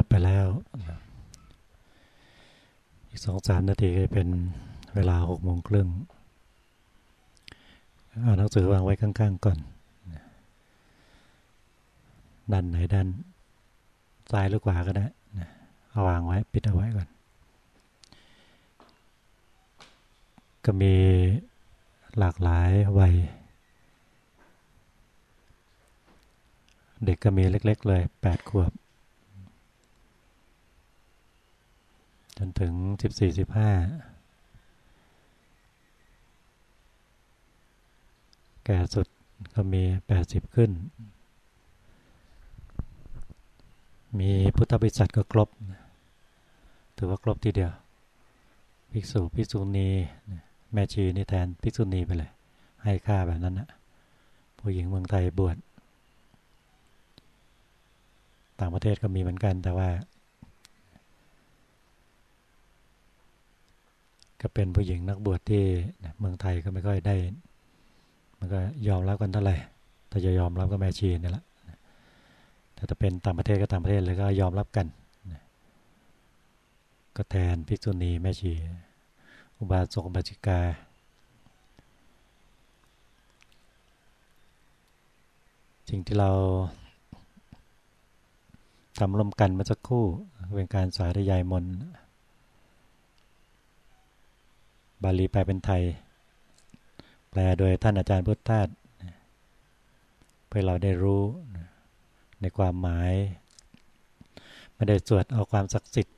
จบไปแล้ว อีกสองสามนาทีก็เป็นเวลาหกโมงครึ่งเอาหนังสือวางไว้ข้างๆก่อนด้านไหนด้านซ้ายหรือขวาก็ได้เอาวางไว้ ปิดเอาไว้ก่อน ก็มีหลากหลายวัย เด็กก็มีเล็ก ๆ เลยแปดขวบ จนถึงสิบสี่สิบห้าแก่สุดก็มีแปดสิบขึ้น มีพุทธบริษัทก็ครบ ถือว่าครบทีเดียว ภิกษุภิกษุณีแม่ชีนี่แทนภิกษุณีไปเลย ให้ค่าแบบนั้นนะผู้หญิงเมืองไทยบวชต่างประเทศก็มีเหมือนกันแต่ว่า ก็เป็นผู้หญิงนักบวชที่เมืองไทยก็ไม่ค่อยได้ มันก็ยอมรับกันเท่าไหร่ถ้าจะยอมรับก็แม่ชีนี่แหละแต่ถ้าเป็นต่างประเทศก็ต่างประเทศเลยก็ยอมรับกัน ก็แทนภิกษุณีแม่ชี อุบาสกอุบาสิกาสิ่งที่เราทำร่วมกันมาสักครู่เป็นการสาธยายมน บาลีแปลเป็นไทย แปลโดยท่านอาจารย์พุทธทาสเพื่อเราได้รู้ในความหมาย ไม่ได้สวดเอาความศักดิ์สิทธิ์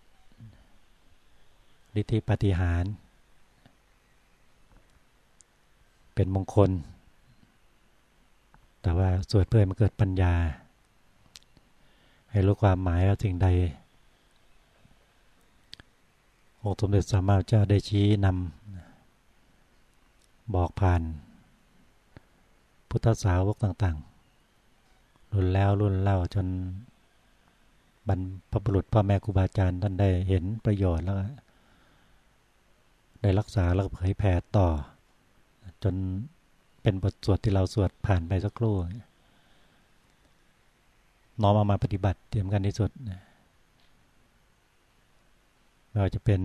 ฤทธิปฏิหาร เป็นมงคล แต่ว่าสวดเพื่อมันเกิดปัญญา ให้รู้ความหมายว่าสิ่งใด องค์สมเด็จสามารถเจ้าได้ชี้นำบอกผ่าน พุทธสาวกต่างๆ รุ่นแล้วรุ่นเล่าจนบรรพบุรุษพ่อแม่ครูบาอาจารย์ท่านได้เห็นประโยชน์แล้ว ได้รักษาแล้วเผยแผ่ต่อ จนเป็นบทสวดที่เราสวดผ่านไปสักครู่น้อมเอามาปฏิบัติเตรียมกันที่สุดไม่ว่าจะเป็น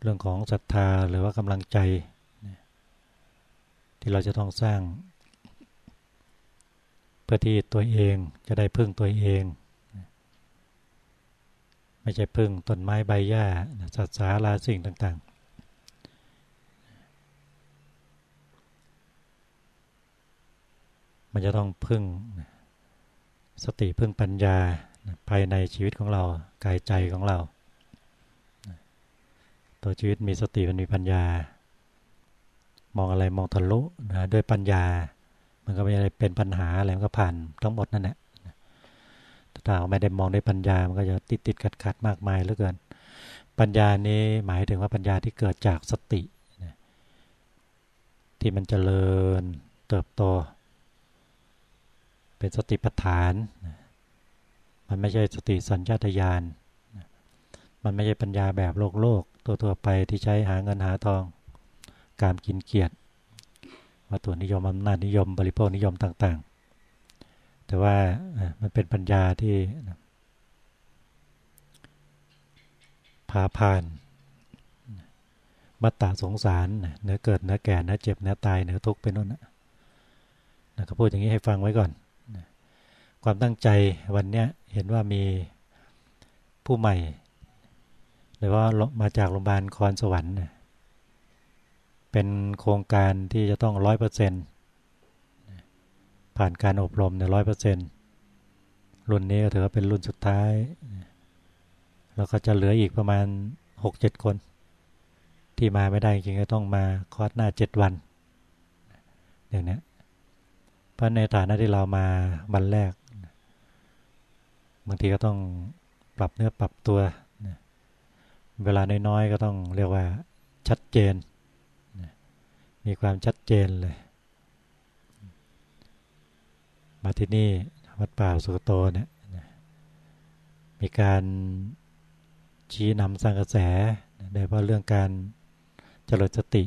เรื่องของศรัทธาหรือว่ากำลังใจ ที่เราจะต้องสร้าง เพื่อที่ตัวเองจะได้พึ่งตัวเอง ไม่ใช่พึ่งต้นไม้ใบหญ้าสัตว์สาราสิ่งต่างๆ มันจะต้องพึ่งสติพึ่งปัญญา ภายในชีวิตของเรากายใจของเรา ตัวชีวิตมีสติมันมีปัญญา มองอะไรมองทะลุนะด้วยปัญญา มันก็ไม่ได้เป็นปัญหาอะไรมันก็ผ่านทั้งหมดนั่นแหละถ้าไม่ได้มองด้วยปัญญา มันก็จะติดติดขัดขัดมากมายเหลือเกิน ปัญญานี้หมายถึงว่าปัญญาที่เกิดจากสติที่มันจเจริญเติบโต เป็นสติปัฏฐาน มันไม่ใช่สติสัญชาตญาณ มันไม่ใช่ปัญญาแบบโลกโลกตัวตัวไปที่ใช้หาเงินหาทอง การกินเกียรติวัตถุนิยมอำนาจนิยม บริโภคนิยมต่าง ๆ แต่ว่ามันเป็นปัญญาที่พาผ่านมัตตาสงสารเนื้อเกิดเนื้อแก่เนื้อเจ็บเนื้อตายเนื้อทุกข์เป็นนู่นนะก็พูดอย่างนี้ให้ฟังไว้ก่อน ความตั้งใจวันนี้เห็นว่ามีผู้ใหม่ หรือว่ามาจากโรงพยาบาลคอนสวรรค์เป็นโครงการที่จะต้องร้อยเปอร์เซ็นต์ผ่านการอบรมเนี่ยร้อยเปอร์เซ็นต์รุ่นนี้ก็ถือว่าเป็นรุ่นสุดท้าย แล้วก็จะเหลืออีกประมาณหกเจ็ดคน ที่มาไม่ได้จริงก็ต้องมาคอร์สหน้าเจ็ดวันอย่างนี้เพราะในฐานะที่เรามาวันแรก บางทีก็ต้องปรับเนื้อปรับตัว เวลาน้อยๆก็ต้องเรียกว่าชัดเจน มีความชัดเจนเลย มาที่นี่วัดป่าสุกโตเนี่ยมีการชี้นำสร้างกระแสโดยเฉพาะเรื่องการจริญสติ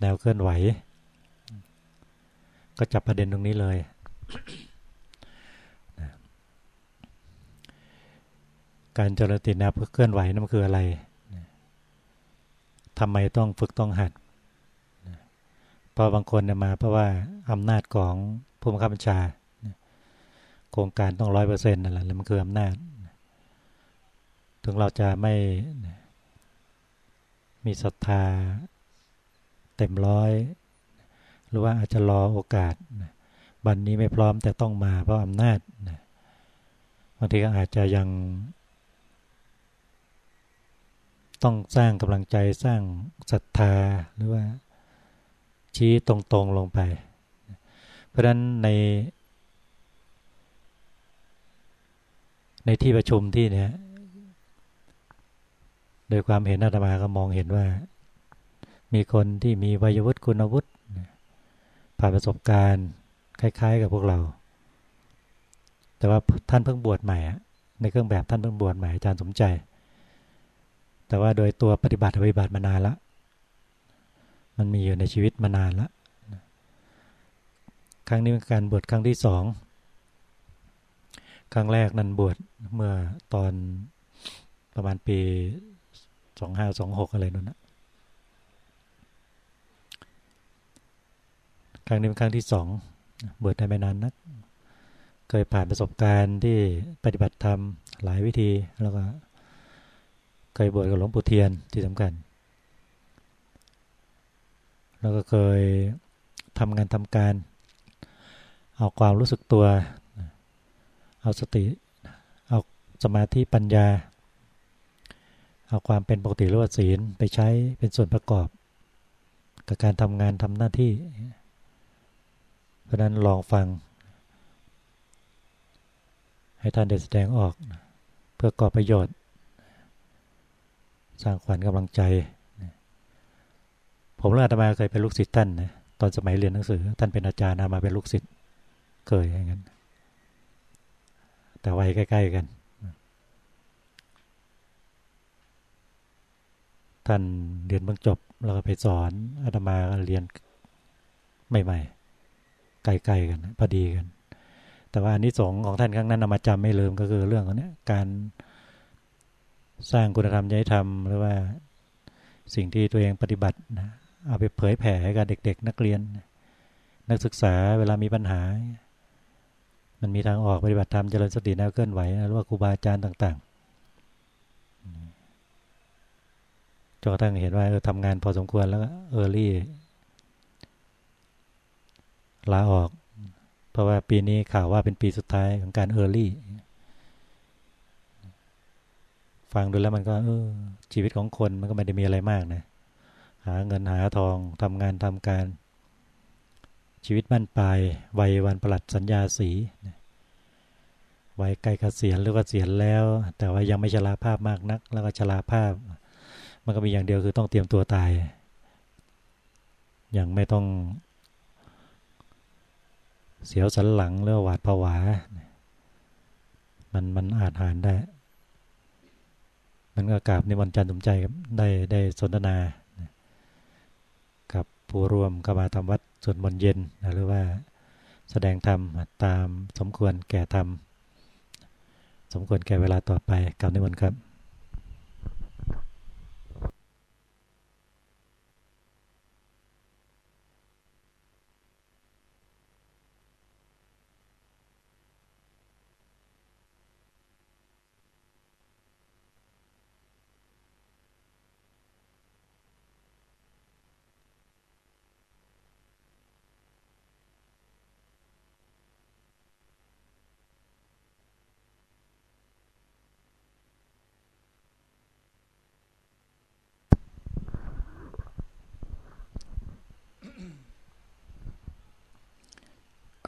แนวเคลื่อนไหว ก็จับประเด็นตรงนี้เลย การเจริญตินะเพื่อเคลื่อนไหวนั่นคืออะไรทำไมต้องฝึกต้องหัดเพราะบางคนมา เพราะว่าอำนาจของผู้บังคับบัญชา โครงการต้องร้อยเปอร์เซ็นต์นั่นแหละแล้วมันคืออำนาจ ถึงเราจะไม่มีศรัทธาเต็มร้อย หรือว่าอาจจะรอโอกาสบันนี้ไม่พร้อมแต่ต้องมาเพราะอำนาจบางทีก็อาจจะยัง ต้องสร้างกำลังใจสร้างศรัทธาหรือว่าชี้ตรงๆลงไป เพราะฉะนั้นใน ในที่ประชุมที่เนี้ยโดยความเห็นอาตมาก็มองเห็นว่า มีคนที่มีวัยวุฒิคุณวุฒิผ่านประสบการณ์ คล้าย ๆ กับพวกเรา แต่ว่าท่านเพิ่งบวชใหม่ในเครื่องแบบท่านเพิ่งบวชใหม่อาจารย์สมใจ แต่ว่าโดยตัวปฏิบัติปฏิบัติมานานละ มันมีอยู่ในชีวิตมานานละ ครั้งนี้เป็นการบวชครั้งที่สอง ครั้งแรกนั้นบวชเมื่อตอนประมาณปีสองห้าสองหกอะไรนั่นนะครั้งนี้เป็นครั้งที่สองบวชได้ไม่นานนัก เคยผ่านประสบการณ์ที่ปฏิบัติธรรมหลายวิธีแล้วก็ เคยบวชกับหลวงปู่เทียนที่สำคัญ แล้วก็เคยทำงานทำการ เอาความรู้สึกตัว เอาสติ เอาสมาธิปัญญา เอาความเป็นปกติหรือว่าศีลไปใช้เป็นส่วนประกอบ กับการทำงานทำหน้าที่ เพราะนั้นลองฟัง ให้ท่านได้แสดงออก เพื่อก่อประโยชน์ สร้างขวัญกำลังใจ ผมและอาตมาเคยเป็นลูกศิษย์ท่านนะตอนสมัยเรียนหนังสือ ท่านเป็นอาจารย์นามาเป็นลูกศิษย์เคยอย่างนั้น แต่วัยใกล้ ๆ กัน ท่านเรียนเบื้องจบแล้วก็ไปสอนอาตมาเรียนใหม่ๆไกลๆกันพอดีกัน แต่ว่าอันนี้สงของท่านครั้งนั้นนามาจำไม่ลืมก็คือเรื่องของนี้การ สร้างคุณธรรมยธรรม หรือว่าสิ่งที่ตัวเองปฏิบัตินะเอาไปเผยแผ่ให้กับเด็ก ๆ นักเรียน นักศึกษาเวลามีปัญหา มันมีทางออกปฏิบัติธรรมเจริญสติแนวเคลื่อนไหวหรือว่าครูบาอาจารย์ต่างๆจนกระทั่งเห็นว่าเออทำงานพอสมควรแล้วเออรี่ลาออก เพราะว่าปีนี้ข่าวว่าเป็นปีสุดท้ายของการเออร์ลี่ ฟังดูแล้วมันก็ เออ ชีวิตของคนมันก็ไม่ได้มีอะไรมากนะ หาเงินหาทองทำงานทำการ ชีวิตบ้านปลายวัยวันประหลัดสัญญาสีวัยใกล้เกษียณหรือว่าเสียณแล้ว แต่ว่ายังไม่ชราภาพมากนัก แล้วก็ชราภาพ มันก็มีอย่างเดียวคือต้องเตรียมตัวตาย อย่างไม่ต้อง เสียวสันหลังหรือหวาดผวา มันมันอาจหานได้ มันก็กราบในวันจันทร์สมใจครับได้ได้สนทนากับผู้ร่วมกมาทำวัดส่วนมนเย็นหรือว่าแสดงธรรมตามสมควรแก่ธรรม สมควรแก่เวลาต่อไปกับในวันครับ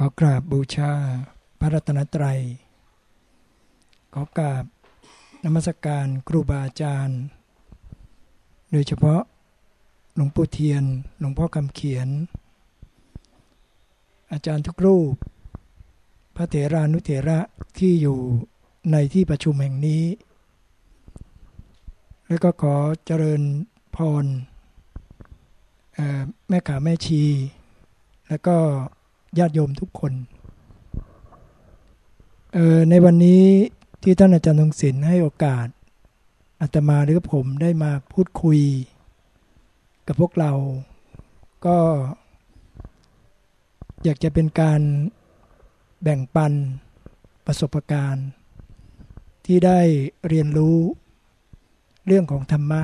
ขอกราบบูชาพระรัตนตรัย ขอกราบนมัสการครูบาอาจารย์ โดยเฉพาะหลวงปู่เทียน หลวงพ่อคำเขียน อาจารย์ทุกรูป พระเถรานุเถระที่อยู่ในที่ประชุมแห่งนี้ และก็ขอเจริญพรแม่ขาแม่ชี และก็ ญาติโยมทุกคนในวันนี้ที่ท่านอาจารย์ทงศิลป์ให้โอกาสอาตมาหรือผมได้มาพูดคุย กับพวกเรา ก็ อยากจะเป็นการแบ่งปันประสบการณ์ ที่ได้เรียนรู้เรื่องของธรรมะ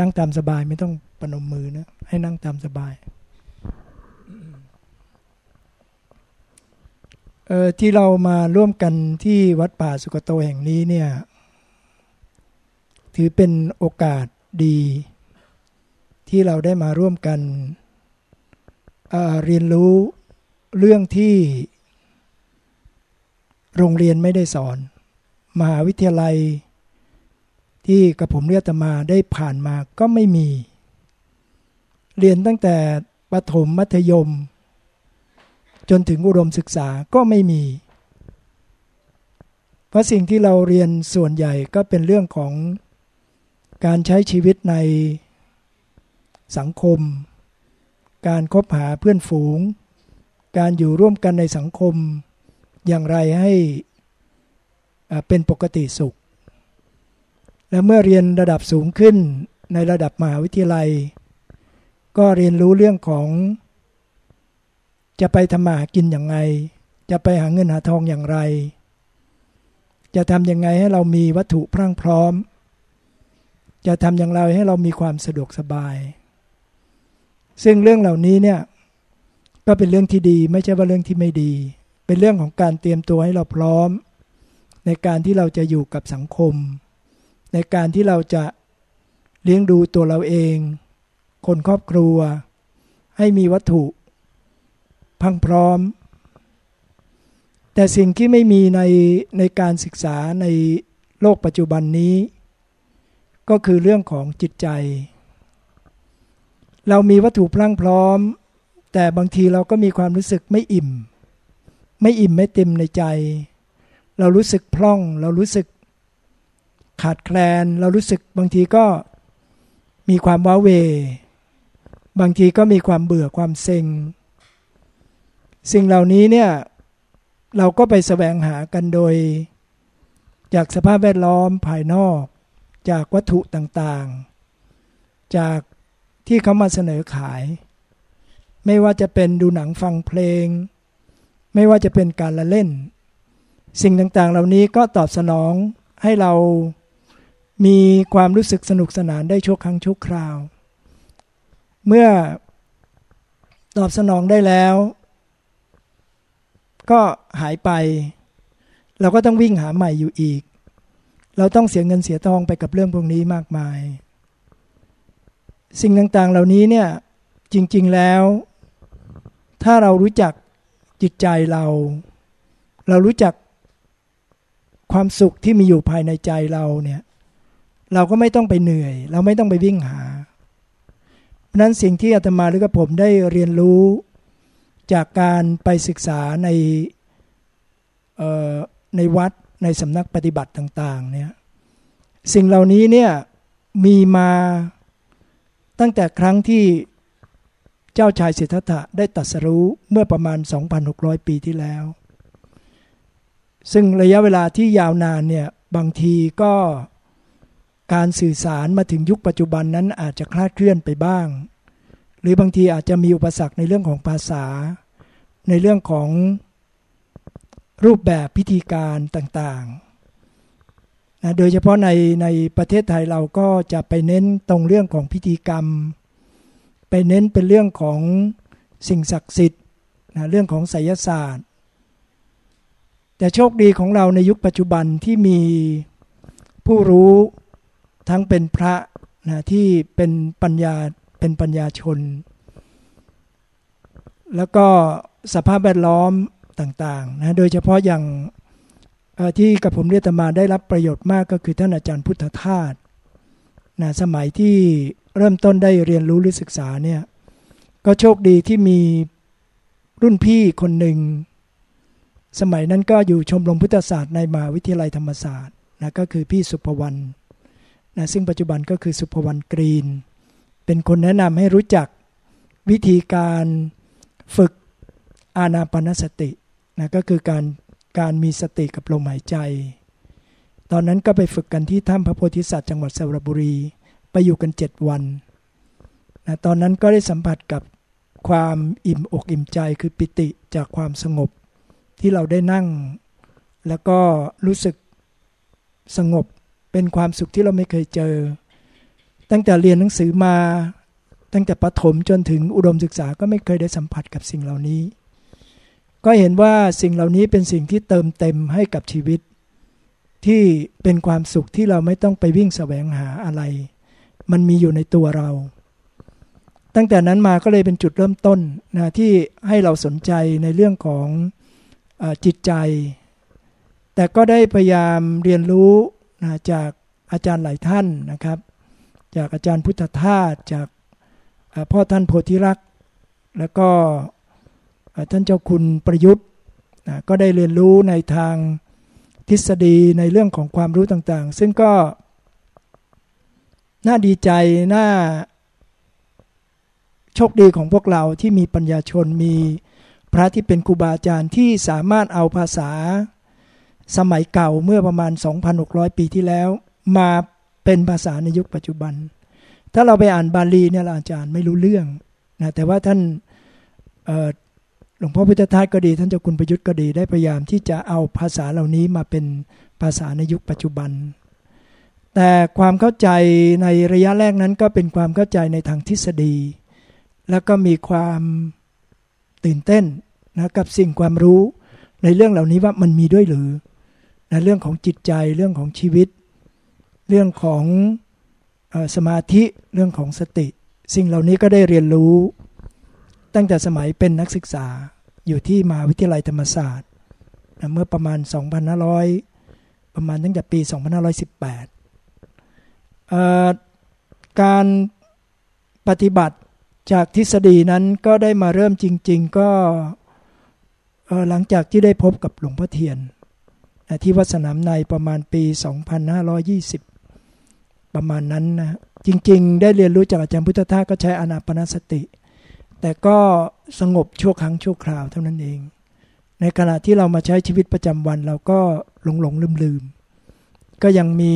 นั่งตามสบายไม่ต้องปนมมือนะให้นั่งตามสบาย ออที่เรามาร่วมกันที่วัดป่าสุกโตแห่งนี้เนี่ย ถือเป็นโอกาสดี ที่เราได้มาร่วมกันเเรียนรู้เรื่องที่โรงเรียนไม่ได้สอน มหาวิทยาลัย ที่กับผมเรียกตมาได้ผ่านมาก็ไม่มี เรียนตั้งแต่ประถมมัธยม จนถึงอุดมศึกษาก็ไม่มี เพราะสิ่งที่เราเรียนส่วนใหญ่ก็เป็นเรื่องของการใช้ชีวิตในสังคม การคบหาเพื่อนฝูง การอยู่ร่วมกันในสังคม อย่างไรให้เป็นปกติสุข และเมื่อเรียนระดับสูงขึ้นในระดับมหาวิทยาลัย ก็เรียนรู้เรื่องของ จะไปทำมาหากินอย่างไรจะไปหาเงินหาทองอย่างไร จะทำยังไงให้เรามีวัตถุพรั่งพร้อม จะทำอย่างไรให้เรามีความสะดวกสบาย ซึ่งเรื่องเหล่านี้เนี่ยก็เป็นเรื่องที่ดีไม่ใช่ว่าเรื่องที่ไม่ดี เป็นเรื่องของการเตรียมตัวให้เราพร้อม ในการที่เราจะอยู่กับสังคม ในการที่เราจะเลี้ยงดูตัวเราเอง คนครอบครัว ให้มีวัตถุ พังพร้อม แต่สิ่งที่ไม่มีในในการศึกษาในโลกปัจจุบันนี้ ก็คือเรื่องของจิตใจ เรามีวัตถุพรั่งพร้อม แต่บางทีเราก็มีความรู้สึกไม่อิ่ม ไม่อิ่มไม่เต็มในใจ เรารู้สึกพร่อง เรารู้สึกขาดแคลน เรารู้สึกบางทีก็มีความว้าเว บางทีก็มีความเบื่อความเซ็ง สิ่งเหล่านี้เนี่ยเราก็ไปแสวงหากันโดย จากสภาพแวดล้อมภายนอก จากวัตถุต่างๆ จากที่เขามาเสนอขาย ไม่ว่าจะเป็นดูหนังฟังเพลง ไม่ว่าจะเป็นการละเล่น สิ่งต่างๆ เหล่านี้ก็ตอบสนองให้เรามีความรู้สึกสนุกสนานได้ชั่วครั้งชั่วคราว เมื่อตอบสนองได้แล้ว ก็หายไป เราก็ต้องวิ่งหาใหม่อยู่อีก เราต้องเสียเงินเสียทองไปกับเรื่องพวกนี้มากมาย สิ่งต่างๆเหล่านี้เนี่ยจริง ๆแล้ว ถ้าเรารู้จักจิตใจเรา เรารู้จักความสุขที่มีอยู่ภายในใจเราเนี่ย เราก็ไม่ต้องไปเหนื่อย เราไม่ต้องไปวิ่งหาเพราะนั้นสิ่งที่อาตมาหรือกับผมได้เรียนรู้ จากการไปศึกษาในในวัดในสำนักปฏิบัติต่างๆเนี่ยสิ่งเหล่านี้เนี่ยมีมาตั้งแต่ครั้งที่เจ้าชายสิทธัตถะได้ตัดสรู้เมื่อประมาณ 2,600 ปีที่แล้ว ซึ่งระยะเวลาที่ยาวนานเนี่ยบางทีก็การสื่อสารมาถึงยุคปัจจุบันนั้นอาจจะคลาดเคลื่อนไปบ้าง รือบางทีอาจจะมีอุปสรรคในเรื่องของภาษา ในเรื่องของรูปแบบพิธีการต่างๆนะโดยเฉพาะในในประเทศไทยเราก็จะไปเน้นตรงเรื่องของพิธีกรรม ไปเน้นเป็นเรื่องของสิ่งศักดิ์สิทธิ์นะเรื่องของไสยศาสตร์ แต่โชคดีของเราในยุคปัจจุบันที่มีผู้รู้ทั้งเป็นพระนะที่เป็นปัญญา เป็นปัญญาชน แล้วก็สภาพแวดล้อมต่างๆนะโดยเฉพาะอย่างที่กับผมเรียกตมาได้รับประโยชน์มากก็คือท่านอาจารย์พุทธทาสนะสมัยที่เริ่มต้นได้เรียนรู้หรือศึกษาเนี่ยก็โชคดีที่มีรุ่นพี่คนหนึ่ง สมัยนั้นก็อยู่ชมรมพุทธศาสตร์ในมหาวิทยาลัยธรรมศาสตร์นะก็คือพี่สุภวรรณนะซึ่งปัจจุบันก็คือสุภวรรณกรีน เป็นคนแนะนำให้รู้จักวิธีการฝึกอานาปนสตินะก็คือการการมีสติกับลมหายใจ ตอนนั้นก็ไปฝึกกันที่ถ้ำพระโพธิสัตว์จังหวัดสระบุรี ไปอยู่กันเจ็ดวันนะตอนนั้นก็ได้สัมผัสกับความอิ่มอกอิ่มใจคือปิติจากความสงบที่เราได้นั่ง แล้วก็รู้สึกสงบเป็นความสุขที่เราไม่เคยเจอ ตั้งแต่เรียนหนังสือมา ตั้งแต่ประถมจนถึงอุดมศึกษาก็ไม่เคยได้สัมผัสกับสิ่งเหล่านี้ ก็เห็นว่าสิ่งเหล่านี้เป็นสิ่งที่เติมเต็มให้กับชีวิต ที่เป็นความสุขที่เราไม่ต้องไปวิ่งแสวงหาอะไร มันมีอยู่ในตัวเรา ตั้งแต่นั้นมาก็เลยเป็นจุดเริ่มต้นนะที่ให้เราสนใจในเรื่องของอจิตใจ แต่ก็ได้พยายามเรียนรู้นะจากอาจารย์หลายท่านนะครับ จากอาจารย์พุทธทาสจากพ่อท่านโพธิรักษ์แล้วก็ท่านเจ้าคุณประยุทธ์ก็ได้เรียนรู้ในทางทฤษฎีในเรื่องของความรู้ต่างๆ ซึ่งก็น่าดีใจน่าโชคดีของพวกเราที่มีปัญญาชนมีพระที่เป็นครูบาอาจารย์ที่สามารถเอาภาษาสมัยเก่าเมื่อประมาณ 2,600 ปีที่แล้ว มา เป็นภาษาในยุคปัจจุบัน ถ้าเราไปอ่านบาลีเนี่ยอาจารย์ไม่รู้เรื่องนะแต่ว่าท่านหลวงพ่อพุทธทาสก็ดี ท่านเจ้าคุณประยุทธ์ก็ดีได้พยายามที่จะเอาภาษาเหล่านี้มาเป็นภาษาในยุคปัจจุบัน แต่ความเข้าใจในระยะแรกนั้นก็เป็นความเข้าใจในทางทฤษฎี แล้วก็มีความตื่นเต้นนะกับสิ่งความรู้ในเรื่องเหล่านี้ว่ามันมีด้วยหรือนะเรื่องของจิตใจเรื่องของชีวิต เรื่องของสมาธิเรื่องของสติ สิ่งเหล่านี้ก็ได้เรียนรู้ ตั้งแต่สมัยเป็นนักศึกษาอยู่ที่มหาวิทยาลัยธรรมศาสตร์นะเมื่อประมาณ 2,500 ประมาณตั้งแต่ปี 2518 การปฏิบัติจากทฤษฎีนั้นก็ได้มาเริ่มจริง ๆ ก็หลังจากที่ได้พบกับหลวงพ่อเทียนที่วัดสนามในประมาณปี 2520 ประมาณนั้นนะจริง ๆ ได้เรียนรู้จากอาจารย์พุทธทาสก็ใช้อนาปนสติ แต่ก็สงบชั่วครั้งชั่วคราวเท่านั้นเอง ในขณะที่เรามาใช้ชีวิตประจำวันเราก็หลงหลงลืมลืมก็ยังมี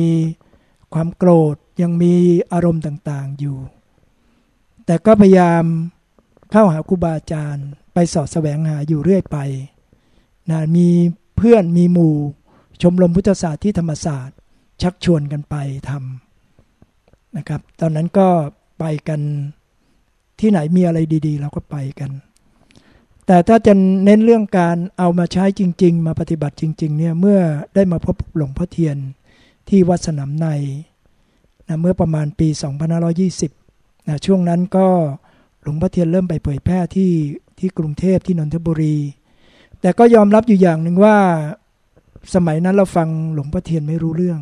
ความโกรธยังมีอารมณ์ต่างๆอยู่ แต่ก็พยายามเข้าหาครูบาอาจารย์ ไปสอดแสวงหาอยู่เรื่อยไปนะมีเพื่อนมีหมู่ ชมรมพุทธศาสตร์ที่ธรรมศาสตร์ ชักชวนกันไปทำ นะครับ ตอนนั้นก็ไปกันที่ไหนมีอะไรดีๆ เราก็ไปกัน แต่ถ้าจะเน้นเรื่องการเอามาใช้จริง ๆ มาปฏิบัติจริง ๆ เนี่ยเมื่อได้มาพบหลวงพ่อเทียนที่วัดสนามในนะเมื่อประมาณปี 2520นะช่วงนั้นก็หลวงพ่อเทียนเริ่มไปเผยแพร่ที่ที่กรุงเทพที่นนทบุรี แต่ก็ยอมรับอยู่อย่างหนึ่งว่าสมัยนั้นเราฟังหลวงพ่อเทียนไม่รู้เรื่อง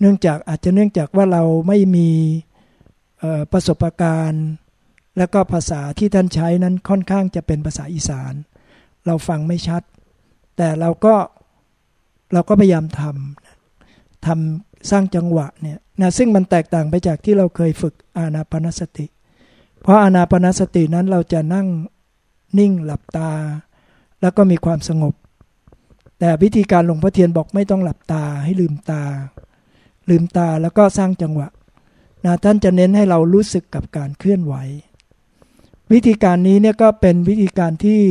เนื่องจากอาจจะเนื่องจากว่าเราไม่มีประสบการณ์ และก็ภาษาที่ท่านใช้นั้นค่อนข้างจะเป็นภาษาอีสาน เราฟังไม่ชัด แต่เราก็เราก็พยายามทำทำสร้างจังหวะเนี่ยนะซึ่งมันแตกต่างไปจากที่เราเคยฝึกอานาปนสติ เพราะอานาปนสตินั้นเราจะนั่งนิ่งหลับตา แล้วก็มีความสงบ แต่วิธีการหลวงพ่อเทียนบอกไม่ต้องหลับตาให้ลืมตา ลืมตาแล้วก็สร้างจังหวะนะท่านจะเน้นให้เรารู้สึกกับการเคลื่อนไหว วิธีการนี้เนี่ยก็เป็นวิธีการที่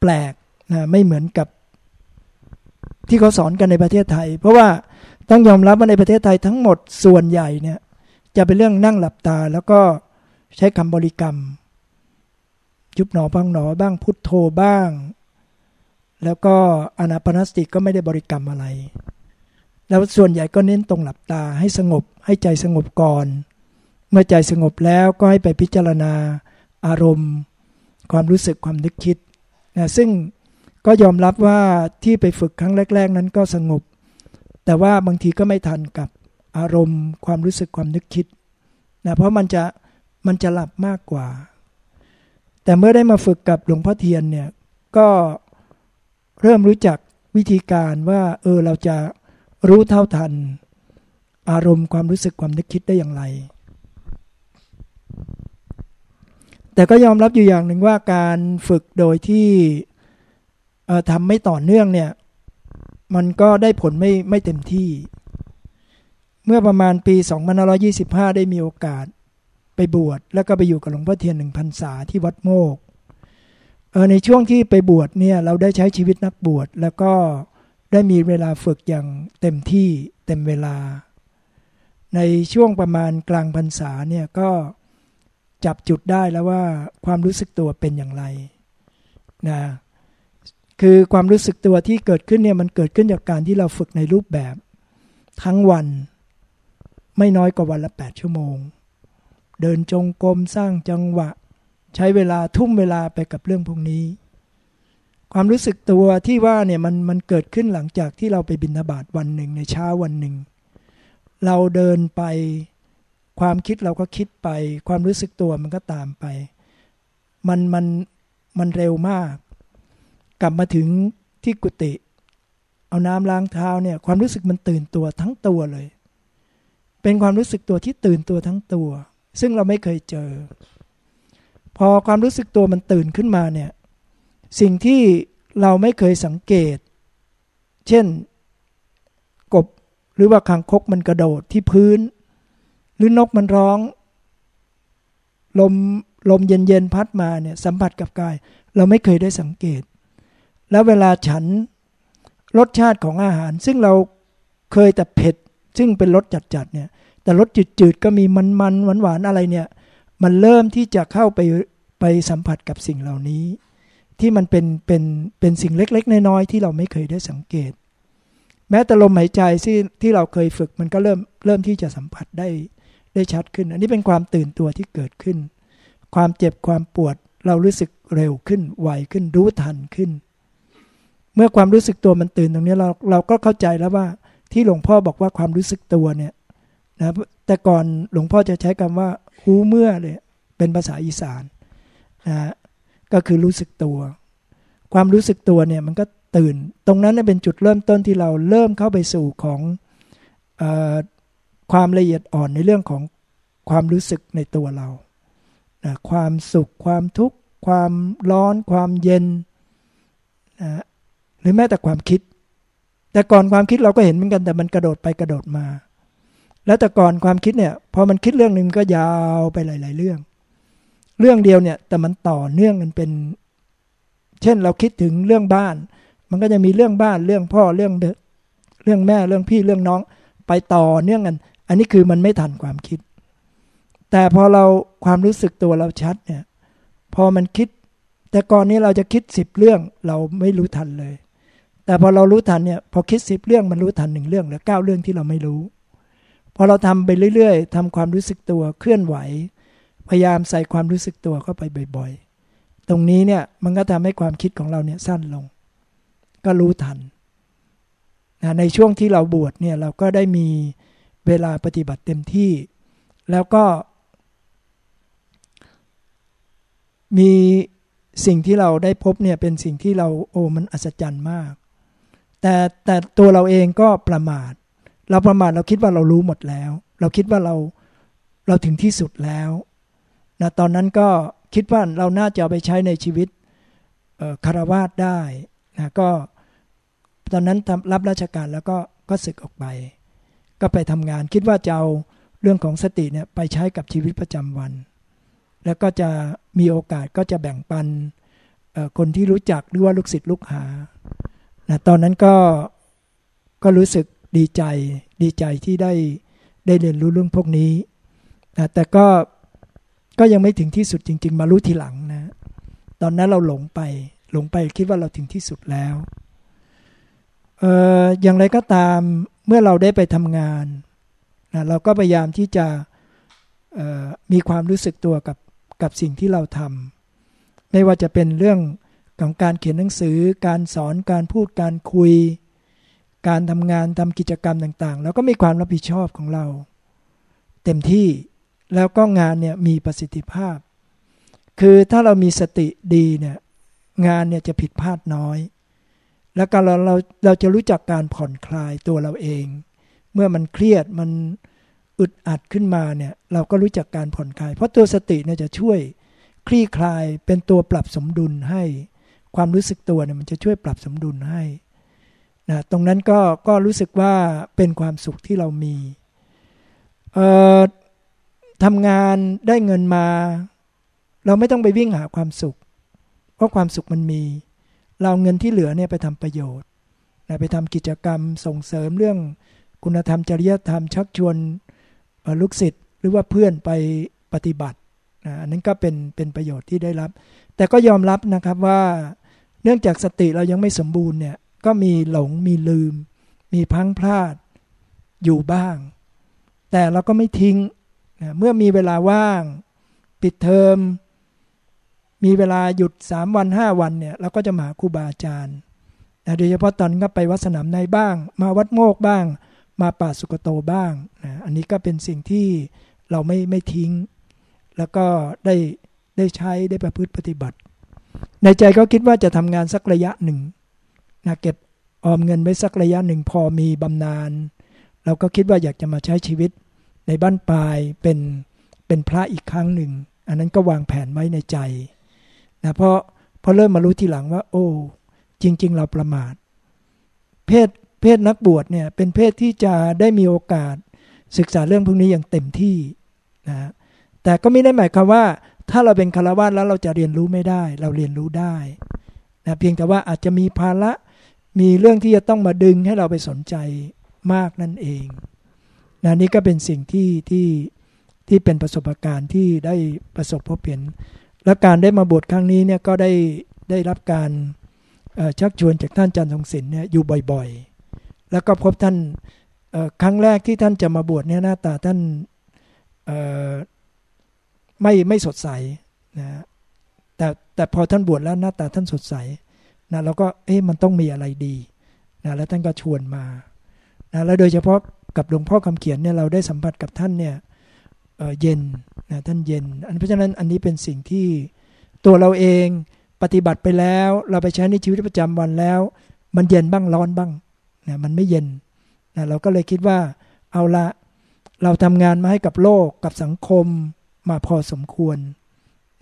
แปลกนะไม่เหมือนกับที่เขาสอนกันในประเทศไทย เพราะว่าต้องยอมรับว่าในประเทศไทยทั้งหมดส่วนใหญ่เนี่ยจะเป็นเรื่องนั่งหลับตาแล้วก็ใช้คำบริกรรม ยุบหนอพังหนอบ้างพุทโธบ้าง แล้วก็อนาปนสติก็ไม่ได้บริกรรมอะไร แล้วส่วนใหญ่ก็เน้นตรงหลับตาให้สงบให้ใจสงบก่อน เมื่อใจสงบแล้วก็ให้ไปพิจารณาอารมณ์ ความรู้สึกความนึกคิดนะซึ่งก็ยอมรับว่าที่ไปฝึกครั้งแรก ๆ นั้นก็สงบ แต่ว่าบางทีก็ไม่ทันกับอารมณ์ ความรู้สึกความนึกคิดนะเพราะมันจะมันจะหลับมากกว่า แต่เมื่อได้มาฝึกกับหลวงพ่อเทียนเนี่ยก็เริ่มรู้จักวิธีการว่าเออเราจะ รู้เท่าทัน อารมณ์ความรู้สึกความนึกคิดได้อย่างไร แต่ก็ยอมรับอยู่อย่างหนึ่งว่าการฝึกโดยที่ทำไม่ต่อเนื่องเนี่ย มันก็ได้ผลไม่ไม่เต็มที่ เมื่อประมาณปี2525 ได้มีโอกาสไปบวชแล้วก็ไปอยู่กับหลวงพ่อเทียนหนึ่งพรรษาที่วัดโมก ในช่วงที่ไปบวชเนี่ยเราได้ใช้ชีวิตนักบวชแล้วก็ ได้มีเวลาฝึกอย่างเต็มที่เต็มเวลา ในช่วงประมาณกลางพรรษาเนี่ยก็จับจุดได้แล้วว่าความรู้สึกตัวเป็นอย่างไรนะคือความรู้สึกตัวที่เกิดขึ้นเนี่ยมันเกิดขึ้นจากการที่เราฝึกในรูปแบบทั้งวัน ไม่น้อยกว่าวันละ 8 ชั่วโมง เดินจงกรมสร้างจังหวะ ใช้เวลาทุ่มเวลาไปกับเรื่องพวกนี้ ความรู้สึกตัวที่ว่าเนี่ยมันมันเกิดขึ้นหลังจากที่เราไปบินทบาทวันหนึ่งในเช้าวันหนึ่ง เราเดินไปความคิดเราก็คิดไป ความรู้สึกตัวมันก็ตามไป มันมันมันเร็วมาก กลับมาถึงที่กุฏิเอาน้ำล้างเท้าเนี่ยความรู้สึกมันตื่นตัวทั้งตัวเลย เป็นความรู้สึกตัวที่ตื่นตัวทั้งตัว ซึ่งเราไม่เคยเจอ พอความรู้สึกตัวมันตื่นขึ้นมาเนี่ย สิ่งที่เราไม่เคยสังเกต เช่น กบหรือว่าคางคกมันกระโดดที่พื้น หรือนกมันร้อง ลมลมเย็นๆพัดมาเนี่ยสัมผัสกับกาย เราไม่เคยได้สังเกต แล้วเวลาฉันรสชาติของอาหาร ซึ่งเราเคยแต่เผ็ด ซึ่งเป็นรสจัดๆเนี่ย แต่รสจืดๆก็มีมันๆหวานๆอะไรเนี่ย มันเริ่มที่จะเข้าไปไปสัมผัสกับสิ่งเหล่านี้ ที่มันเป็นเป็นเป็นสิ่งเล็ก ๆ น้อยๆที่เราไม่เคยได้สังเกต แม้แต่ลมหายใจที่ที่เราเคยฝึกมันก็เริ่มเริ่มที่จะสัมผัสได้ได้ชัดขึ้น อันนี้เป็นความตื่นตัวที่เกิดขึ้น ความเจ็บความปวดเรารู้สึกเร็วขึ้นไวขึ้นรู้ทันขึ้น เมื่อความรู้สึกตัวมันตื่นตรงนี้เราเราก็เข้าใจแล้วว่าที่หลวงพ่อบอกว่าความรู้สึกตัวเนี่ยนะแต่ก่อนหลวงพ่อจะใช้คำว่าหูเมื่อเลยเป็นภาษาอีสานนะ ก็คือรู้สึกตัว ความรู้สึกตัวเนี่ยมันก็ตื่น ตรงนั้นเป็นจุดเริ่มต้นที่เราเริ่มเข้าไปสู่ของอความละเอียดอ่อนในเรื่องของความรู้สึกในตัวเรานะความสุขความทุกข์ ความร้อน ความเย็นนะหรือแม้แต่ความคิด แต่ก่อนความคิดเราก็เห็นเหมือนกันแต่มันกระโดดไปกระโดดมา แล้วแต่ก่อนความคิดเนี่ยพอมันคิดเรื่องหนึ่งก็ยาวไปหลาย ๆ เรื่อง เรื่องเดียวเนี่ย แต่มันต่อเนื่องกันเป็น เช่นเราคิดถึงเรื่องบ้าน มันก็จะมีเรื่องบ้านเรื่องพ่อเรื่องเรื่องแม่เรื่องพี่เรื่องน้อง ไปต่อเนื่องกัน อันนี้คือมันไม่ทันความคิด แต่พอเราความรู้สึกตัวเราชัดเนี่ย พอมันคิด แต่ก่อนนี้เราจะคิดสิบเรื่องเราไม่รู้ทันเลย แต่พอเรารู้ทันเนี่ยพอคิดสิบเรื่องมันรู้ทันหนึ่งเรื่องแล้วเก้าเรื่องที่เราไม่รู้พอเราทำไปเรื่อย ๆทำความรู้สึกตัวเคลื่อนไหว พยายามใส่ความรู้สึกตัวเข้าไปบ่อยๆ ตรงนี้เนี่ยมันก็ทำให้ความคิดของเราเนี่ยสั้นลง ก็รู้ทันนะในช่วงที่เราบวชเนี่ยเราก็ได้มีเวลาปฏิบัติเต็มที่ แล้วก็ มีสิ่งที่เราได้พบเนี่ยเป็นสิ่งที่เราโอ้มันอัศจรรย์มาก แต่แต่ตัวเราเองก็ประมาท เราประมาทเราคิดว่าเรารู้หมดแล้ว เราคิดว่าเราเราถึงที่สุดแล้ว นะตอนนั้นก็คิดว่าเราน่าจะไปใช้ในชีวิตคารวาสได้นะก็ตอนนั้นรับราชการแล้วก็ก็ศึกออกไป ก็ไปทำงานคิดว่าจะเอาเรื่องของสติเนี่ยไปใช้กับชีวิตประจำวัน แล้วก็จะมีโอกาสก็จะแบ่งปันคนที่รู้จักหรือว่าลูกศิษย์ลูกหานะตอนนั้นก็ก็รู้สึกดีใจดีใจที่ได้ได้เรียนรู้เรื่องพวกนี้นะแต่ก็ ก็ยังไม่ถึงที่สุดจริง ๆ มารู้ทีหลังนะ ตอนนั้นเราหลงไป หลงไปคิดว่าเราถึงที่สุดแล้วเอ่ออย่างไรก็ตามเมื่อเราได้ไปทำงานนะเราก็พยายามที่จะมีความรู้สึกตัวกับกับสิ่งที่เราทำไม่ว่าจะเป็นเรื่องของการเขียนหนังสือ การสอนการพูดการคุย การทำงานทำกิจกรรมต่างๆ แล้วก็มีความรับผิดชอบของเรา เต็มที่ แล้วก็งานเนี่ยมีประสิทธิภาพ คือถ้าเรามีสติดีเนี่ยงานเนี่ยจะผิดพลาดน้อย แล้วก็เราเราเราจะรู้จักการผ่อนคลายตัวเราเอง เมื่อมันเครียดมันอึดอัดขึ้นมาเนี่ยเราก็รู้จักการผ่อนคลาย เพราะตัวสติเนี่ยจะช่วยคลี่คลายเป็นตัวปรับสมดุลให้ ความรู้สึกตัวเนี่ยมันจะช่วยปรับสมดุลให้นะตรงนั้นก็ก็รู้สึกว่าเป็นความสุขที่เรามี ทำงานได้เงินมา เราไม่ต้องไปวิ่งหาความสุข เพราะความสุขมันมี เราเงินที่เหลือเนี่ยไปทำประโยชน์นะไปทำกิจกรรมส่งเสริมเรื่องคุณธรรมจริยธรรมชักชวนลูกศิษย์หรือว่าเพื่อนไปปฏิบัตินะอันนั้นก็เป็นเป็นประโยชน์ที่ได้รับ แต่ก็ยอมรับนะครับว่าเนื่องจากสติเรายังไม่สมบูรณ์เนี่ยก็มีหลงมีลืม มีพังพลาดอยู่บ้าง แต่เราก็ไม่ทิ้ง นะเมื่อมีเวลาว่าง ปิดเทอม มีเวลาหยุดสามวันห้าวันเนี่ยเราก็จะมาครูบาอาจารย์นะโดยเฉพาะตอนก็ไปวัดสนามในบ้าง มาวัดโมกบ้าง มาป่าสุกโตบ้างนะอันนี้ก็เป็นสิ่งที่เราไม่ไม่ทิ้ง แล้วก็ได้ได้ใช้ได้ประพฤติปฏิบัติ ในใจก็คิดว่าจะทำงานสักระยะหนึ่งนะเก็บออมเงินไว้สักระยะหนึ่งพอมีบำนาญเราก็คิดว่าอยากจะมาใช้ชีวิต ในบ้านปลายเป็นเป็นพระอีกครั้งหนึ่ง อันนั้นก็วางแผนไว้ในใจนะเพราะพอเริ่มมารู้ทีหลังว่า โอ้ จริง ๆ เราประมาท เพศเพศนักบวชเนี่ยเป็นเพศที่จะได้มีโอกาสศึกษาเรื่องพวกนี้อย่างเต็มที่นะแต่ก็ไม่ได้หมายความว่า ถ้าเราเป็นคารวะแล้วเราจะเรียนรู้ไม่ได้ เราเรียนรู้ได้นะเพียงแต่ว่าอาจจะมีภาระมีเรื่องที่จะต้องมาดึงให้เราไปสนใจมากนั่นเอง นะนี่ก็เป็นสิ่งที่ที่ที่เป็นประสบการณ์ที่ได้ประสบพบเห็น และการได้มาบวชครั้งนี้เนี่ยก็ได้ได้รับการชักชวนจากท่านจันทรงศิลป์เนี่ยอยู่บ่อยๆ แล้วก็พบท่านครั้งแรกที่ท่านจะมาบวชเนี่ยหน้าตาท่านไม่ไม่สดใสนะแต่แต่พอท่านบวชแล้วหน้าตาท่านสดใสนะเราก็เอ๊ะมันต้องมีอะไรดีนะแล้วท่านก็ชวนมานะแล้วโดยเฉพาะ กับหลวงพ่อคำเขียนเนี่ยเราได้สัมผัสกับท่านเนี่ยเเย็นนะท่านเย็น อันเพราะฉะนั้นอันนี้เป็นสิ่งที่ตัวเราเองปฏิบัติไปแล้ว เราไปใช้ในชีวิตประจำวันแล้ว มันเย็นบ้างร้อนบ้างนะมันไม่เย็นนะเราก็เลยคิดว่าเอาละเราทำงานมาให้กับโลกกับสังคมมาพอสมควร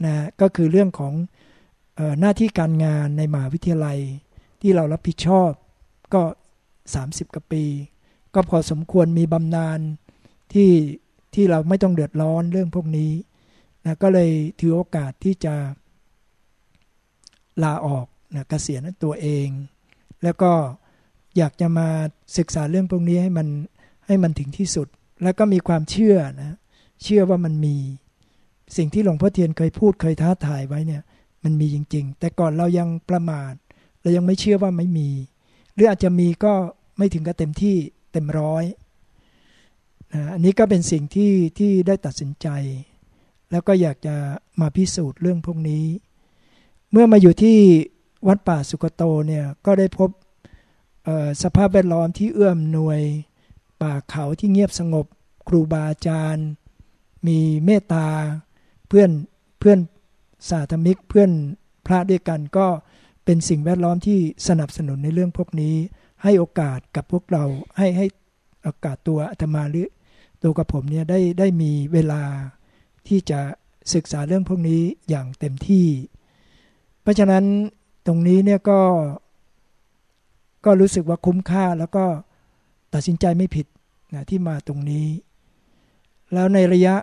นะก็คือเรื่องของออหน้าที่การงานในมหาวิทยาลัยที่เรารับผิดชอบก็ 30กว่าปี ก็พอสมควรมีบำนาญที่ที่เราไม่ต้องเดือดร้อนเรื่องพวกนี้นะก็เลยถือโอกาสที่จะลาออกนะเกษียณตัวเอง แล้วก็อยากจะมาศึกษาเรื่องพวกนี้ให้มันให้มันถึงที่สุด แล้วก็มีความเชื่อนะเชื่อว่ามันมีสิ่งที่หลวงพ่อเทียนเคยพูดเคยท้าทายไว้เนี่ย มันมีจริง ๆ แต่ก่อนเรายังประมาทเรายังไม่เชื่อว่าไม่มี หรืออาจจะมีก็ไม่ถึงกับเต็มที่ เต็มร้อยนะอันนี้ก็เป็นสิ่งที่ที่ได้ตัดสินใจ แล้วก็อยากจะมาพิสูจน์เรื่องพวกนี้ เมื่อมาอยู่ที่วัดป่าสุกโตเนี่ยก็ได้พบสภาพแวดล้อมที่เอื้อมหน่วย ป่าเขาที่เงียบสงบ ครูบาอาจารย์ มีเมตตา เพื่อนเพื่อนสาธมิกเพื่อนพระด้วยกันก็เป็นสิ่งแวดล้อมที่สนับสนุนในเรื่องพวกนี้ ให้โอกาสกับพวกเราให้ให้โอกาสตัวอาตมาหรือตัวกับผมเนี่ยได้ได้มีเวลาที่จะศึกษาเรื่องพวกนี้อย่างเต็มที่ เพราะฉะนั้นตรงนี้เนี่ยก็ก็รู้สึกว่าคุ้มค่าแล้วก็ตัดสินใจไม่ผิดนะที่มาตรงนี้ แล้วในระยะ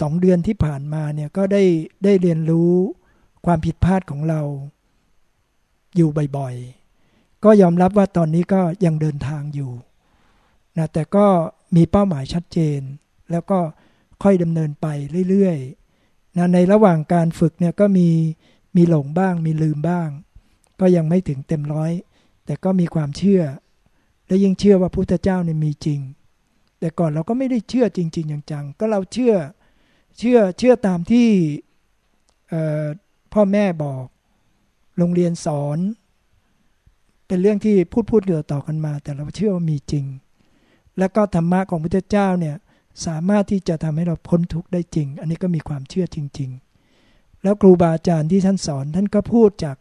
สองเดือนที่ผ่านมาเนี่ยก็ได้ได้เรียนรู้ความผิดพลาดของเราอยู่บ่อยๆ ก็ยอมรับว่าตอนนี้ก็ยังเดินทางอยู่นะแต่ก็มีเป้าหมายชัดเจน แล้วก็ค่อยดำเนินไปเรื่อยๆนะในระหว่างการฝึกเนี่ยก็มีมีหลงบ้าง มีลืมบ้าง ก็ยังไม่ถึงเต็มร้อย แต่ก็มีความเชื่อ และยิ่งเชื่อว่าพุทธเจ้าเนี่ยมีจริง แต่ก่อนเราก็ไม่ได้เชื่อจริงๆอย่างจังก็เราเชื่อเชื่อเชื่อตามที่พ่อแม่บอก โรงเรียนสอน เป็นเรื่องที่พูดพูดเดือต่อกันมา แต่เราเชื่อว่ามีจริง แล้วก็ธรรมะของพระเจ้าเนี่ยสามารถที่จะทำให้เราพ้นทุกข์ได้จริง อันนี้ก็มีความเชื่อจริง ๆ แล้วครูบาอาจารย์ที่ท่านสอนท่านก็พูดจาก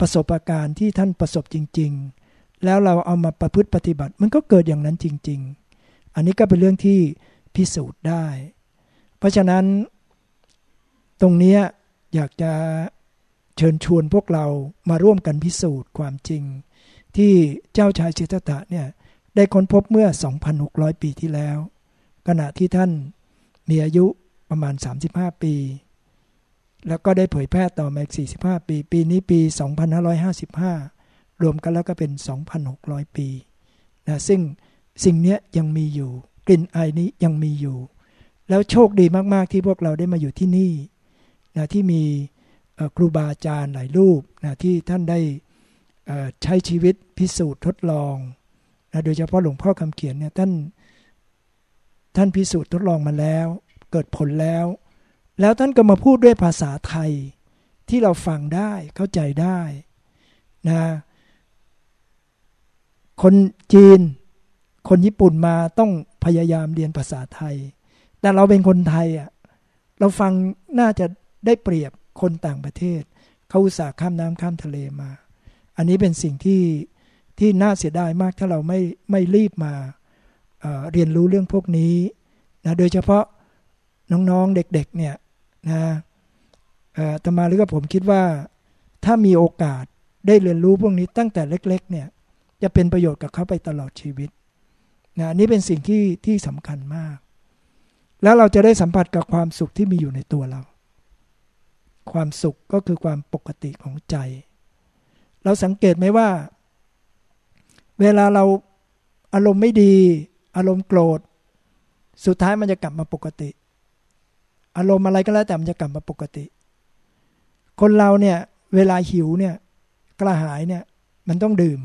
ประสบาการณ์ที่ท่านประสบจริง ๆ แล้วเราเอามาประพฤติปฏิบัติ มันก็เกิดอย่างนั้นจริง ๆ อันนี้ก็เป็นเรื่องที่พิสูจน์ได้ เพราะฉะนั้น ตรงนี้อยากจะเชิญชวนพวกเรามาร่วมกันพิสูจน์ความจริง ที่เจ้าชายสิทธัตถะเนี่ยได้ค้นพบเมื่อ 2,600 ปีที่แล้ว ขณะที่ท่านมีอายุประมาณ 35 ปี แล้วก็ได้เผยแพร่ต่อมาอีก45 ปี ปีนี้ปี 2555 รวมกันแล้วก็เป็น 2,600 ปีนะซึ่งสิ่งนี้ยังมีอยู่ กลิ่นอายนี้ยังมีอยู่ แล้วโชคดีมาก ๆ ที่พวกเราได้มาอยู่ที่นี่นะที่มีครูบาอาจารย์หลายรูปนะที่ท่านได้ ใช้ชีวิตพิสูจน์ทดลองนะโดยเฉพาะหลวงพ่อคำเขียนเนี่ยท่านท่านพิสูจน์ทดลองมาแล้ว เกิดผลแล้ว แล้วท่านก็มาพูดด้วยภาษาไทยที่เราฟังได้เข้าใจได้นะคนจีน คนญี่ปุ่นมาต้องพยายามเรียนภาษาไทย แต่เราเป็นคนไทยอะเราฟังน่าจะได้เปรียบคนต่างประเทศ เขาอุตส่าห์ข้ามน้ำข้ามทะเลมา อันนี้เป็นสิ่งที่ที่น่าเสียดายมากถ้าเราไม่ไม่รีบมาเเรียนรู้เรื่องพวกนี้นะโดยเฉพาะน้องๆเด็กๆเนี่ยนะตมาหรือกับผมคิดว่าถ้ามีโอกาสได้เรียนรู้พวกนี้ตั้งแต่เล็ก ๆ เนี่ยจะเป็นประโยชน์กับเขาไปตลอดชีวิตนะนี่เป็นสิ่งที่ที่สำคัญมาก แล้วเราจะได้สัมผัสกับความสุขที่มีอยู่ในตัวเรา ความสุขก็คือความปกติของใจ เราสังเกตไหมว่า เวลาเราอารมณ์ไม่ดี อารมณ์โกรธ สุดท้ายมันจะกลับมาปกติ อารมณ์อะไรก็แล้วแต่มันจะกลับมาปกติ คนเราเนี่ยเวลาหิวเนี่ยกระหายเนี่ยมันต้องดื่ม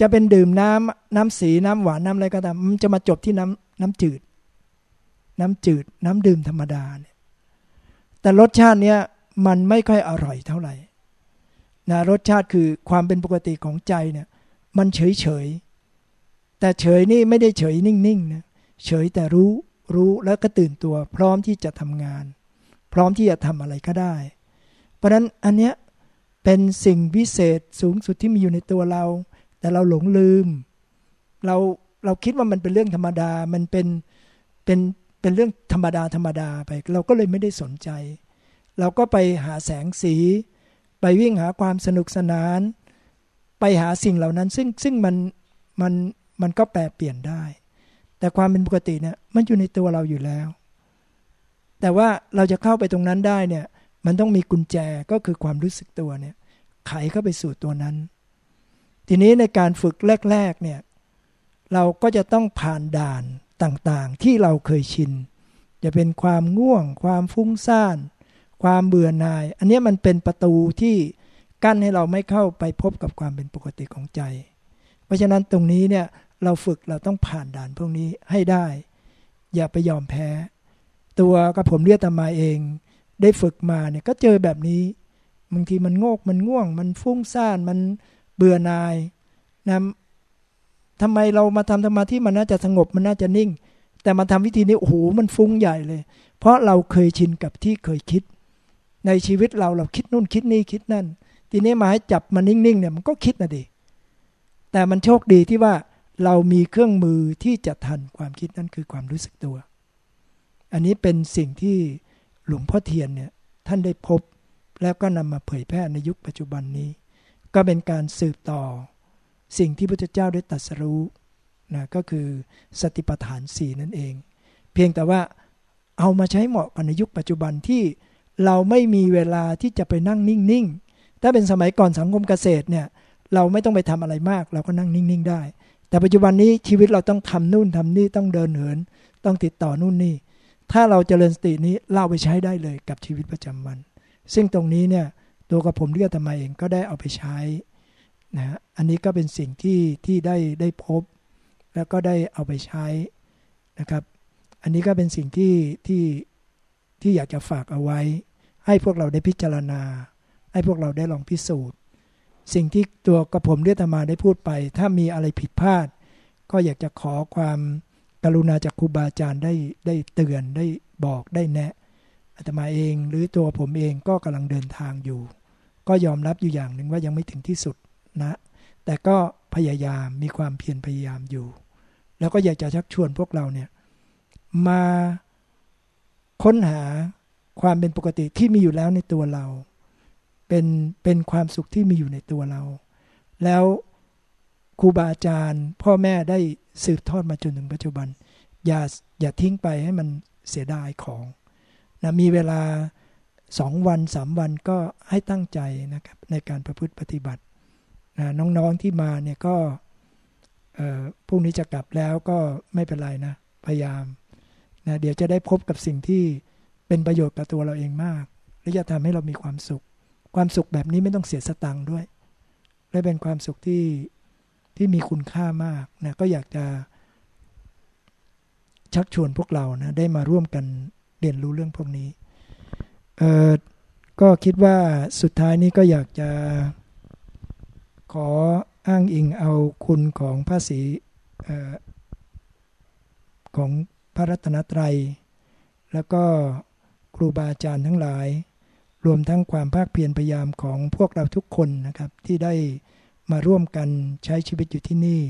จะเป็นดื่มน้ำน้ำสีน้ำหวานน้ำอะไรก็ตามมันจะมาจบที่น้ำน้ำจืด น้ำจืด น้ำดื่มธรรมดาเนี่ยแต่รสชาติเนี้ยมันไม่ค่อยอร่อยเท่าไหร่ นะรสชาติคือความเป็นปกติของใจเนี่ย มันเฉยเฉยแต่เฉยนี่ไม่ได้เฉยนิ่งๆนะเฉยแต่รู้รู้แล้วก็ตื่นตัว พร้อมที่จะทำงาน พร้อมที่จะทำอะไรก็ได้ เพราะนั้นอันเนี้ยเป็นสิ่งพิเศษสูงสุดที่มีอยู่ในตัวเรา แต่เราหลงลืม เราเราคิดว่ามันเป็นเรื่องธรรมดา มันเป็นเป็นเป็นเรื่องธรรมดาธรรมดาไป เราก็เลยไม่ได้สนใจ เราก็ไปหาแสงสี ไปวิ่งหาความสนุกสนาน ไปหาสิ่งเหล่านั้น ซึ่งซึ่งมันมันมันก็แปรเปลี่ยนได้ แต่ความเป็นปกติเนี่ยมันอยู่ในตัวเราอยู่แล้ว แต่ว่าเราจะเข้าไปตรงนั้นได้เนี่ย มันต้องมีกุญแจก็คือความรู้สึกตัวเนี่ย ไขเข้าไปสู่ตัวนั้น ทีนี้ในการฝึกแรกๆเนี่ย เราก็จะต้องผ่านด่านต่างๆ ที่เราเคยชิน จะเป็นความง่วง ความฟุ้งซ่าน ความเบื่อหน่าย อันนี้มันเป็นประตูที่กั้นให้เราไม่เข้าไปพบกับความเป็นปกติของใจ เพราะฉะนั้นตรงนี้เนี่ยเราฝึกเราต้องผ่านด่านพวกนี้ให้ได้ อย่าไปยอมแพ้ ตัวกับผมเรียกตมาเอง ได้ฝึกมาเนี่ยก็เจอแบบนี้บางทีมันโงกมันง่วง มันฟุ้งซ่านมันเบื่อนายนะทำไมเรามาทำธรรมะที่มันน่าจะสงบมันน่าจะนิ่ง แต่มาทำวิธีนี้โอ้โหมันฟุ้งใหญ่เลย เพราะเราเคยชินกับที่เคยคิด ในชีวิตเราเราคิดนู่นคิดนี่คิดนั่น ทีนี้มาให้จับมันนิ่งๆเนี่ยมันก็คิดนะดิแต่มันโชคดีที่ว่าเรามีเครื่องมือที่จะทันความคิดนั่นคือความรู้สึกตัว อันนี้เป็นสิ่งที่หลวงพ่อเทียนเนี่ยท่านได้พบแล้วก็นำมาเผยแพร่ในยุคปัจจุบันนี้ ก็เป็นการสืบต่อ สิ่งที่พระเจ้าได้ตรัสรู้นะก็คือสติปัฏฐานสี่นั่นเอง เพียงแต่ว่าเอามาใช้เหมาะกับในยุคปัจจุบันที่ เราไม่มีเวลาที่จะไปนั่งนิ่งๆ ถ้าเป็นสมัยก่อนสังคมเกษตรเนี่ย เราไม่ต้องไปทำอะไรมาก เราก็นั่งนิ่งๆ ได้ แต่ปัจจุบันนี้ชีวิตเราต้องทำนู่นทำนี่ต้องเดินเหิน ต้องติดต่อนู่นนี่ ถ้าเราเจริญสตินี้เล่าไปใช้ได้เลยกับชีวิตประจำวัน ซึ่งตรงนี้เนี่ยตัวกับผมเรียกทำไมเองก็ได้เอาไปใช้นะอันนี้ก็เป็นสิ่งที่ที่ได้ได้พบ แล้วก็ได้เอาไปใช้นะครับ อันนี้ก็เป็นสิ่งที่ที่ที่อยากจะฝากเอาไว้ ให้พวกเราได้พิจารณา ให้พวกเราได้ลองพิสูจน์ สิ่งที่ตัวกระผมเรียกมาได้พูดไป ถ้ามีอะไรผิดพลาด ก็อยากจะขอความกรุณาจากครูบาอาจารย์ได้ได้เตือนได้บอกได้แนะอาตมาเองหรือตัวผมเองก็กำลังเดินทางอยู่ ก็ยอมรับอยู่อย่างหนึ่งว่ายังไม่ถึงที่สุดนะ แต่ก็พยายามมีความเพียรพยายามอยู่ แล้วก็อยากจะชักชวนพวกเราเนี่ยมาค้นหา ความเป็นปกติที่มีอยู่แล้วในตัวเรา เป็นเป็นความสุขที่มีอยู่ในตัวเรา แล้วครูบาอาจารย์ พ่อแม่ได้สืบทอดมาจนถึงปัจจุบัน อย่าอย่าทิ้งไปให้มันเสียดายของนะมีเวลาสองวันสามวันก็ให้ตั้งใจนะครับในการประพฤติปฏิบัตินะน้องๆที่มาเนี่ยก็พรุ่งนี้จะกลับแล้วก็ไม่เป็นไรนะ พยายามนะเดี๋ยวจะได้พบกับสิ่งที่ เป็นประโยชน์กับตัวเราเองมาก และจะทำให้เรามีความสุข ความสุขแบบนี้ไม่ต้องเสียสตังค์ด้วย และเป็นความสุขที่ที่มีคุณค่ามากนะก็อยากจะชักชวนพวกเรานะได้มาร่วมกันเรียนรู้เรื่องพวกนี้เออก็คิดว่าสุดท้ายนี้ก็อยากจะ ขออ้างอิงเอาคุณของพระศรีของพระรัตนตรัย แล้วก็ ครูบาอาจารย์ทั้งหลาย รวมทั้งความภาคเพียรพยายามของพวกเราทุกคนนะครับที่ได้มาร่วมกันใช้ชีวิตอยู่ที่นี่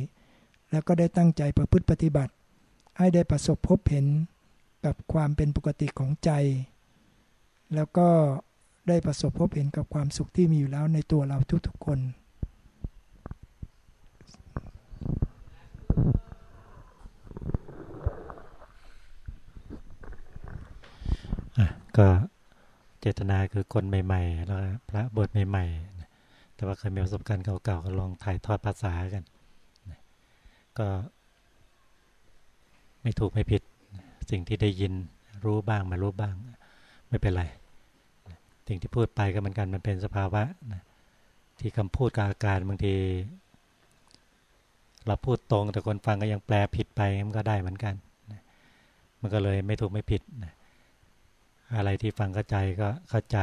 แล้วก็ได้ตั้งใจประพฤติปฏิบัติ ให้ได้ประสบพบเห็นกับความเป็นปกติของใจ แล้วก็ได้ประสบพบเห็นกับความสุขที่มีอยู่แล้วในตัวเราทุกๆคน ก็เจตนาคือคนใหม่ๆ แล้วพระบทใหม่ๆ แต่ว่าเคยมีประสบการณ์เก่าๆก็ลองถ่ายทอดภาษากัน ก็ไม่ถูกไม่ผิดสิ่งที่ได้ยินรู้บ้างไม่รู้บ้าง ไม่เป็นไร สิ่งที่พูดไปก็เหมือนกันมันเป็นสภาวะที่คำพูดกับอาการบางที เราพูดตรงแต่คนฟังก็ยังแปลผิดไปมันก็ได้เหมือนกัน มันก็เลยไม่ถูกไม่ผิดนะ อะไรที่ฟังเข้าใจก็เข้าใจ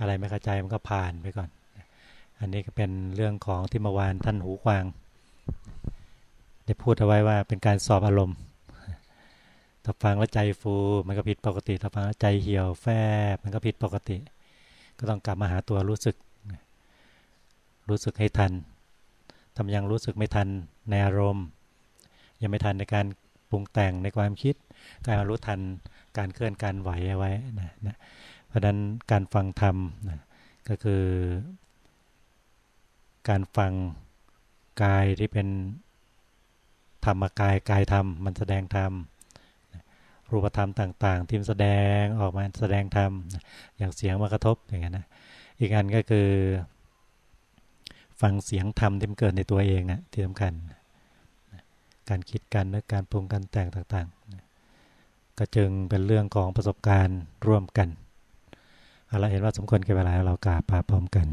อะไรไม่เข้าใจมันก็ผ่านไปก่อน อันนี้ก็เป็นเรื่องของที่เมื่อวานท่านหูควางได้พูดเอาไว้ว่าเป็นการสอบอารมณ์ถ้าฟังแล้วใจฟูมันก็ผิดปกติถ้าฟังแล้วใจเหี่ยวแฟบมันก็ผิดปกติ ก็ต้องกลับมาหาตัวรู้สึก รู้สึกให้ทันทำยังรู้สึกไม่ทันในอารมณ์ ยังไม่ทันในการปรุงแต่งในความคิด การรู้ทัน การเคลื่อนการไหวเอาไว้นะนะเพราะฉะนั้นการฟังธรรมนะก็คือ การฟังกายที่เป็นธรรมกายกายธรรมมันแสดงธรรมรูปธรรมต่าง ๆ ที่มันแสดงออกมาแสดงธรรมอย่างเสียงมากระทบอย่างนี้นะอีกอันก็คือ ฟังเสียงธรรมที่มันเกิดในตัวเองนะที่สำคัญการคิดการนึกการปรุงการแต่งต่างๆ ก็จึงเป็นเรื่องของประสบการณ์ร่วมกันเอาละเห็นว่าสมควรแก่เวลาเรากราบพาพร้อมกัน